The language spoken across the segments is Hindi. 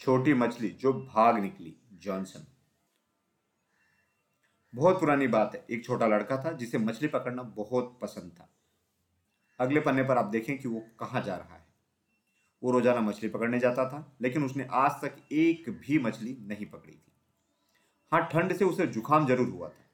छोटी मछली जो भाग निकली, जॉनसन। बहुत पुरानी बात है। एक छोटा लड़का था जिसे मछली पकड़ना बहुत पसंद था। अगले पन्ने पर आप देखें कि वो कहाँ जा रहा है। वो रोज़ाना मछली पकड़ने जाता था, लेकिन उसने आज तक एक भी मछली नहीं पकड़ी थी। हाँ ठंड से उसे जुकाम ज़रूर हुआ था।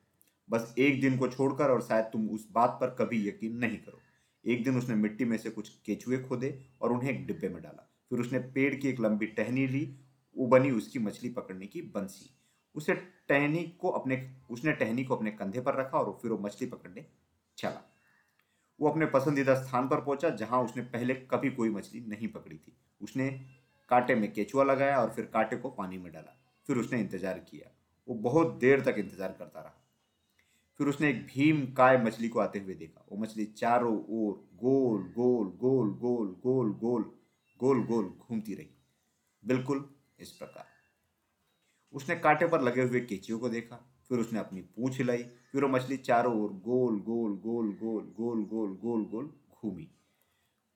बस एक दिन को छोड़कर और शायद तुम उस बात पर कभी यकीन नहीं करो। एक दिन उसने मिट्टी में से कुछ केचुए खोदे और उन्हें एक डिब्बे में डाला। फिर उसने पेड़ की एक लंबी टहनी ली, वो बनी उसकी मछली पकड़ने की बंसी। उसे टहनी को अपने, उसने टहनी को अपने कंधे पर रखा और फिर वो मछली पकड़ने चला। वो अपने पसंदीदा स्थान पर पहुँचा, जहाँ उसने पहले कभी कोई मछली नहीं पकड़ी थी। उसने कांटे में केचुआ लगाया और फिर कांटे को पानी में डाला। फिर उसने इंतज़ार किया। वो बहुत देर तक इंतज़ार करता रहा। फिर उसने एक भीम काय मछली को आते हुए देखा। वो मछली चारों ओर गोल गोल गोल गोल गोल गोल गोल गोल घूमती रही। बिल्कुल इस प्रकार। उसने कांटे पर लगे हुए केचियों को देखा, फिर उसने अपनी पूंछ हिलाई, फिर वो मछली चारों ओर गोल गोल गोल गोल गोल गोल गोल गोल घूमी।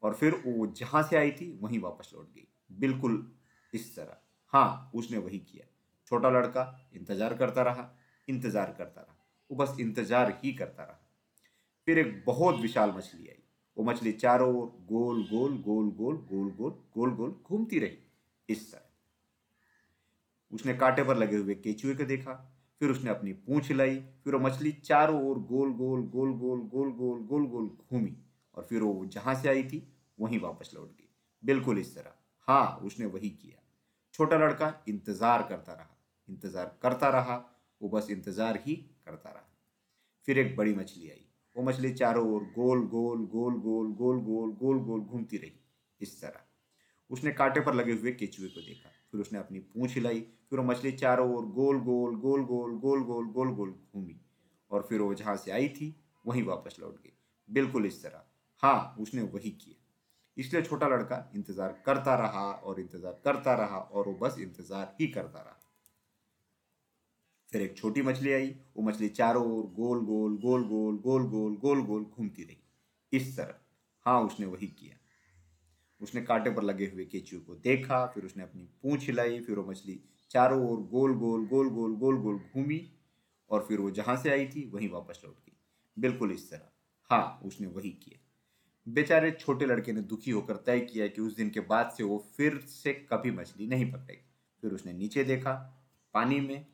और फिर वो जहाँ से आई थी, वहीं वापस लौट गई। बिल्कुल इस तरह। हाँ उसने वही किया। छोटा लड़का इंतज़ार करता रहा, इंतज़ार करता रहा। वो बस इंतज़ार ही करता रहा। फिर एक बहुत विशाल मछली आई। वो मछली चारों ओर गोल गोल गोल गोल गोल गोल गोल गोल घूमती रही इस तरह उसने कांटे पर लगे हुए केचुए को देखा फिर उसने अपनी पूंछ हिलाई फिर वो मछली चारों ओर गोल गोल गोल गोल गोल गोल गोल गोल घूमी और फिर वो जहाँ से आई थी वहीं वापस लौट गई बिल्कुल इस तरह हाँ उसने वही किया छोटा लड़का इंतज़ार करता रहा इंतज़ार करता रहा वो बस इंतज़ार ही करता रहा फिर एक बड़ी मछली आई वो मछली चारों ओर गोल गोल गोल गोल गोल गोल गोल गोल घूमती रही इस तरह उसने कांटे पर लगे हुए केचुए को देखा फिर उसने अपनी पूंछ हिलाई फिर वो मछली चारों ओर गोल गोल गोल गोल गोल गोल गोल गोल घूमी और फिर वो जहाँ से आई थी वहीं वापस लौट गई बिल्कुल इस तरह हाँ उसने वही किया इसलिए छोटा लड़का इंतज़ार करता रहा और इंतज़ार करता रहा और वो बस इंतज़ार ही करता रहा फिर एक छोटी मछली आई वो मछली चारों ओर गोल गोल गोल गोल गोल गोल गोल गोल घूमती रही इस तरह हाँ उसने वही किया उसने कांटे पर लगे हुए केचुए को देखा फिर उसने अपनी पूँछ हिलाई फिर वो मछली चारों ओर गोल गोल गोल गोल गोल गोल घूमी और फिर वो जहाँ से आई थी वहीं वापस लौट गई बिल्कुल इस तरह हाँ उसने वही किया बेचारे छोटे लड़के ने दुखी होकर तय किया कि उस दिन के बाद से वो फिर से कभी मछली नहीं पकड़ेगी फिर उसने नीचे देखा पानी में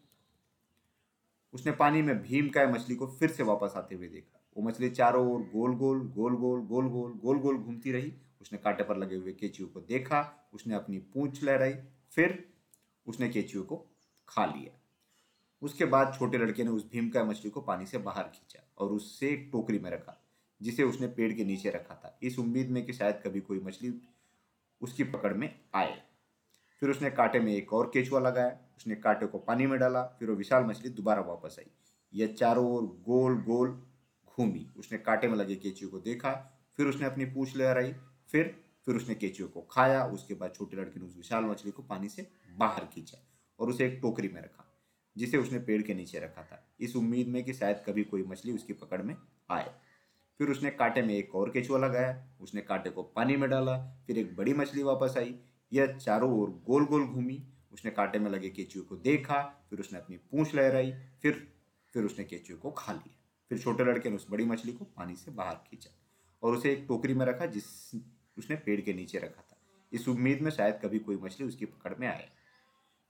उसने पानी में भीम काय मछली को फिर से वापस आते हुए देखा। वो मछली चारों ओर गोल गोल गोल गोल गोल गोल गोल गोल घूमती रही। उसने कांटे पर लगे हुए केचुओं को देखा, उसने अपनी पूंछ लहराई, फिर उसने केचुओं को खा लिया। उसके बाद छोटे लड़के ने उस भीम काय मछली को पानी से बाहर खींचा और उससे एक टोकरी में रखा, जिसे उसने पेड़ के नीचे रखा था। इस उम्मीद में कि शायद कभी कोई मछली उसकी पकड़ में आए। फिर उसने कांटे में एक और केचुआ लगाया, उसने कांटे को पानी में डाला, फिर वो विशाल मछली दोबारा वापस आई। यह चारों ओर गोल गोल घूमी। उसने कांटे में लगे केचुए को देखा, फिर उसने अपनी पूछ लहराई फिर फिर उसने केचुए को खाया, उसके बाद छोटी लड़के ने उस विशाल मछली को पानी से बाहर खींचा और उसे एक टोकरी में रखा, जिसे उसने पेड़ के नीचे रखा था। इस उम्मीद में कि शायद कभी कोई मछली उसकी पकड़ में आए। फिर उसने कांटे में एक और केचुआ लगाया, उसने कांटे को पानी में डाला, फिर एक बड़ी मछली वापस आई। यह चारों ओर गोल गोल घूमी, उसने कांटे में लगे केचुए को देखा, फिर उसने अपनी पूंछ लहराई, फिर फिर उसने केचुए को खा लिया। फिर छोटे लड़के ने उस बड़ी मछली को पानी से बाहर खींचा और उसे एक टोकरी में रखा जिस, उसने पेड़ के नीचे रखा था। इस उम्मीद में शायद कभी कोई मछली उसकी पकड़ में आए।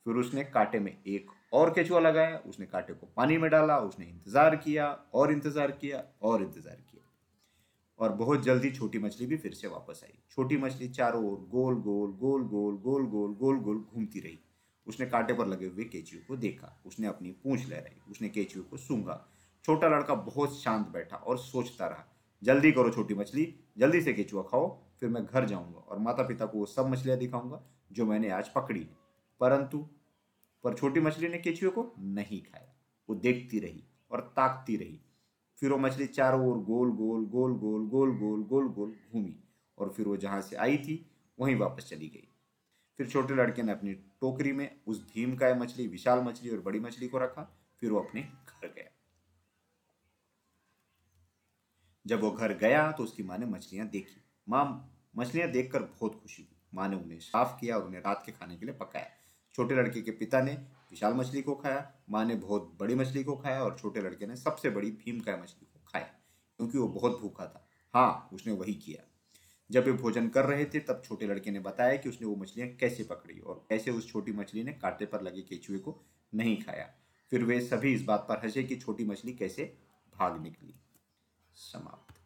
फिर उसने कांटे में एक और केचुआ लगाया, उसने कांटे को पानी में डाला, उसने इंतज़ार किया, और इंतज़ार किया, और इंतज़ार किया। और बहुत जल्दी छोटी मछली भी फिर से वापस आई। छोटी मछली चारों ओर गोल गोल गोल गोल गोल गोल गोल गोल घूमती रही। उसने कांटे पर लगे हुए केचुए को देखा। उसने अपनी पूंछ लहराई। उसने केचुए को सूंघा। छोटा लड़का बहुत शांत बैठा और सोचता रहा, जल्दी करो छोटी मछली, जल्दी से केचुआ खाओ, फिर मैं घर जाऊँगा और माता पिता को वो सब मछलियाँ दिखाऊँगा जो मैंने आज पकड़ी है। परंतु, पर छोटी मछली ने केचुए को नहीं खाया। वो देखती रही और ताकती रही। फिर वो मछली चारों ओर गोल गोल गोल गोल गोल गोल गोल गोल घूमी और फिर वो जहाँ से आई थी, वहीं वापस चली गई। फिर छोटे लड़के ने अपनी टोकरी में उस भीमकाय मछली, विशाल मछली और बड़ी मछली को रखा, फिर वो अपने घर गया। जब वो घर गया तो उसकी माँ ने मछलियाँ देखी। माँ मछलियाँ देखकर बहुत खुशी हुई। माँ ने उन्हें साफ़ किया और उन्हें रात के खाने के लिए पकाया। छोटे लड़के के पिता ने विशाल मछली को खाया, माँ ने बहुत बड़ी मछली को खाया और छोटे लड़के ने सबसे बड़ी भीमकाय मछली को खाया, क्योंकि वो बहुत भूखा था। हाँ उसने वही किया। जब वे भोजन कर रहे थे, तब छोटे लड़के ने बताया कि उसने वो मछलियाँ कैसे पकड़ी और कैसे उस छोटी मछली ने कांटे पर लगे केचुए को नहीं खाया। फिर वे सभी इस बात पर हंसे कि छोटी मछली कैसे भाग निकली। समाप्त।